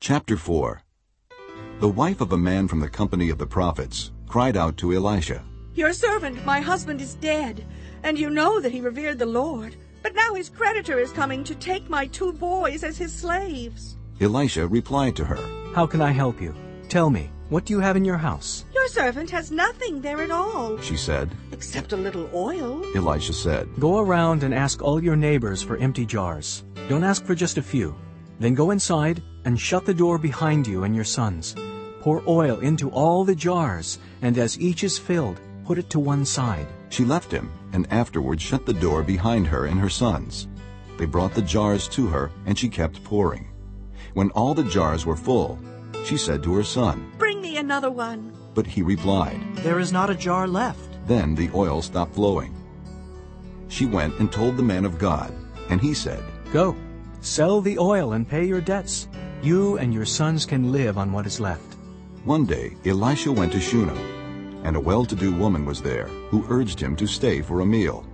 Chapter 4 The wife of a man from the company of the prophets cried out to Elisha, Your servant, my husband, is dead, and you know that he revered the Lord. But now his creditor is coming to take my two boys as his slaves. Elisha replied to her, How can I help you? Tell me, what do you have in your house? Your servant has nothing there at all, She said. except a little oil. Elisha said, Go around and ask all your neighbors for empty jars. Don't ask for just a few. Then go inside and shut the door behind you and your sons. Pour oil into all the jars, and as each is filled, put it to one side. She left him, and afterward shut the door behind her and her sons. They brought the jars to her, and she kept pouring. When all the jars were full, she said to her son, Bring me another one. but he replied. There is not a jar left. Then the oil stopped flowing. She went and told the man of God, and he said, Go, sell the oil and pay your debts. You and your sons can live on what is left. One day Elisha went to Shunem, and a well-to-do woman was there, who urged him to stay for a meal.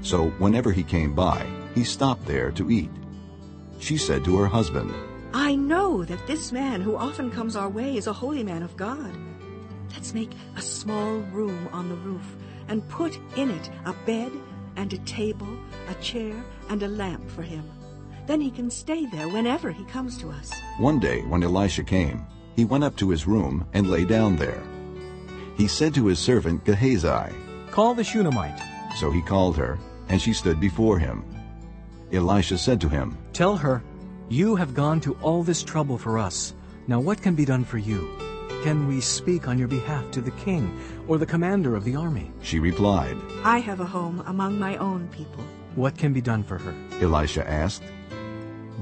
So whenever he came by, he stopped there to eat. She said to her husband, I know that this man who often comes our way is a holy man of God. Let's make a small room on the roof and put in it a bed and a table, a chair, and a lamp for him. Then he can stay there whenever he comes to us. One day when Elisha came, he went up to his room and lay down there. He said to his servant Gehazi, Call the Shunammite. So he called her, and she stood before him. Elisha said to him, Tell her, You have gone to all this trouble for us. Now what can be done for you? Can we speak on your behalf to the king or the commander of the army? She replied. I have a home among my own people. What can be done for her? Elisha asked.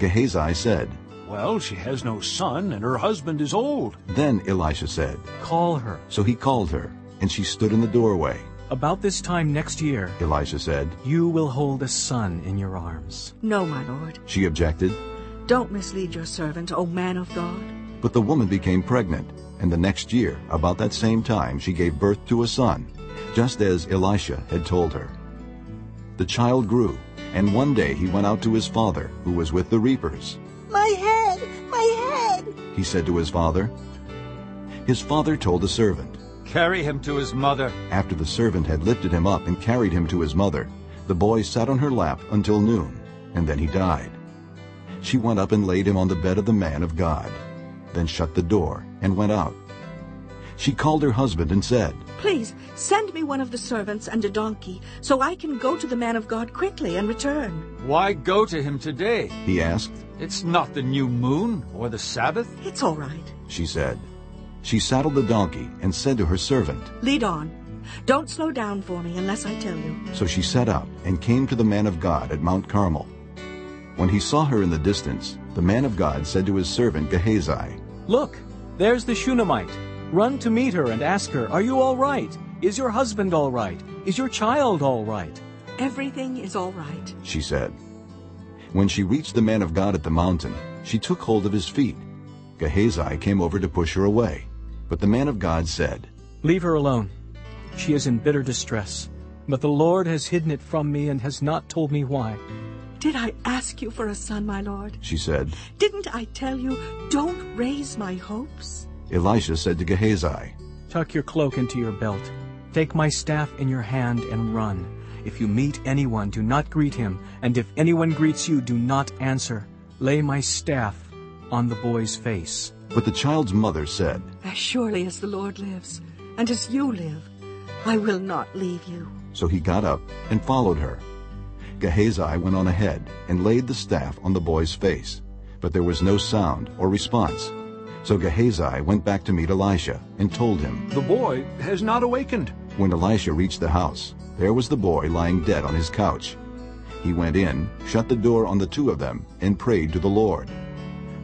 Gehazi said. Well, she has no son, and her husband is old. Then Elisha said. Call her. So he called her, and she stood in the doorway. About this time next year, Elisha said. you will hold a son in your arms. No, my lord. She objected. Don't mislead your servant, O man of God. But the woman became pregnant, and the next year, about that same time, she gave birth to a son, just as Elisha had told her. The child grew, and one day he went out to his father, who was with the reapers. My head! My head! He said to his father. His father told the servant. Carry him to his mother. After the servant had lifted him up and carried him to his mother, the boy sat on her lap until noon, and then he died. She went up and laid him on the bed of the man of God, then shut the door and went out. She called her husband and said, Please, send me one of the servants and a donkey, so I can go to the man of God quickly and return. Why go to him today? He asked. It's not the new moon or the Sabbath. It's all right. She said. She saddled the donkey and said to her servant. Lead on. Don't slow down for me unless I tell you. So she set out and came to the man of God at Mount Carmel. When he saw her in the distance, the man of God said to his servant Gehazi, Look, there's the Shunammite. Run to meet her and ask her, Are you all right? Is your husband all right? Is your child all right? Everything is all right. she said. When she reached the man of God at the mountain, she took hold of his feet. Gehazi came over to push her away. But the man of God said, Leave her alone. She is in bitter distress. But the Lord has hidden it from me and has not told me why. Did I ask you for a son, my lord? She said. Didn't I tell you, don't raise my hopes? Elisha said to Gehazi, Tuck your cloak into your belt. Take my staff in your hand and run. If you meet anyone, do not greet him, and if anyone greets you, do not answer. Lay my staff on the boy's face. But the child's mother said, As surely as the Lord lives, and as you live, I will not leave you. So he got up and followed her. Gehazi went on ahead and laid the staff on the boy's face, but there was no sound or response. So Gehazi went back to meet Elisha and told him. The boy has not awakened. When Elisha reached the house, there was the boy lying dead on his couch. He went in, shut the door on the two of them, and prayed to the Lord.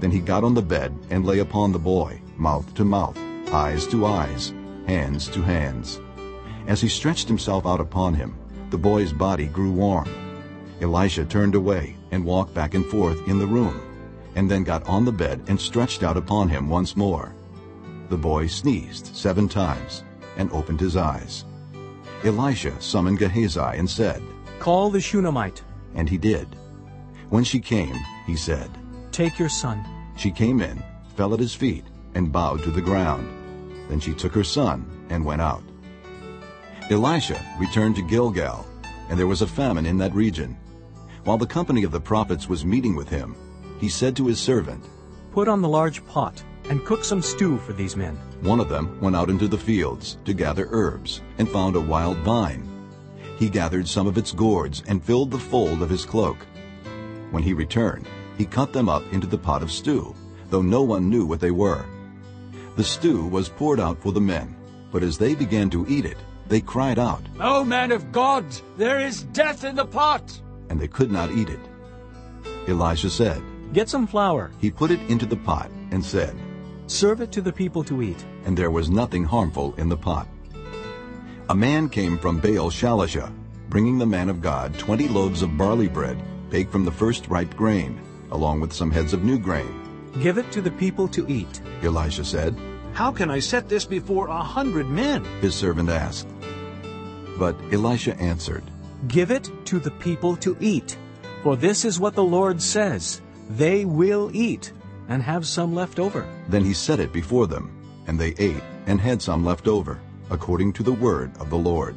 Then he got on the bed and lay upon the boy, mouth to mouth, eyes to eyes, hands to hands. As he stretched himself out upon him, the boy's body grew warm. Elisha turned away and walked back and forth in the room, and then got on the bed and stretched out upon him once more. The boy sneezed seven times and opened his eyes. Elisha summoned Gehazi and said, Call the Shunammite. and he did. When she came, he said, Take your son. She came in, fell at his feet and bowed to the ground. Then she took her son and went out. Elisha returned to Gilgal, and there was a famine in that region. While the company of the prophets was meeting with him, he said to his servant, Put on the large pot and cook some stew for these men. One of them went out into the fields to gather herbs and found a wild vine. He gathered some of its gourds and filled the fold of his cloak. When he returned, he cut them up into the pot of stew, though no one knew what they were. The stew was poured out for the men, but as they began to eat it, they cried out, O man of God, there is death in the pot! and they could not eat it. Elisha said, Get some flour, He put it into the pot and said, serve it to the people to eat. and there was nothing harmful in the pot. A man came from Baal Shalisha, bringing the man of God twenty loaves of barley bread, baked from the first ripe grain, along with some heads of new grain. Give it to the people to eat. Elisha said, How can I set this before a hundred men? his servant asked. But Elisha answered, Give it to the people to eat. For this is what the Lord says, They will eat, and have some left over. Then he set it before them, and they ate and had some left over, according to the word of the Lord.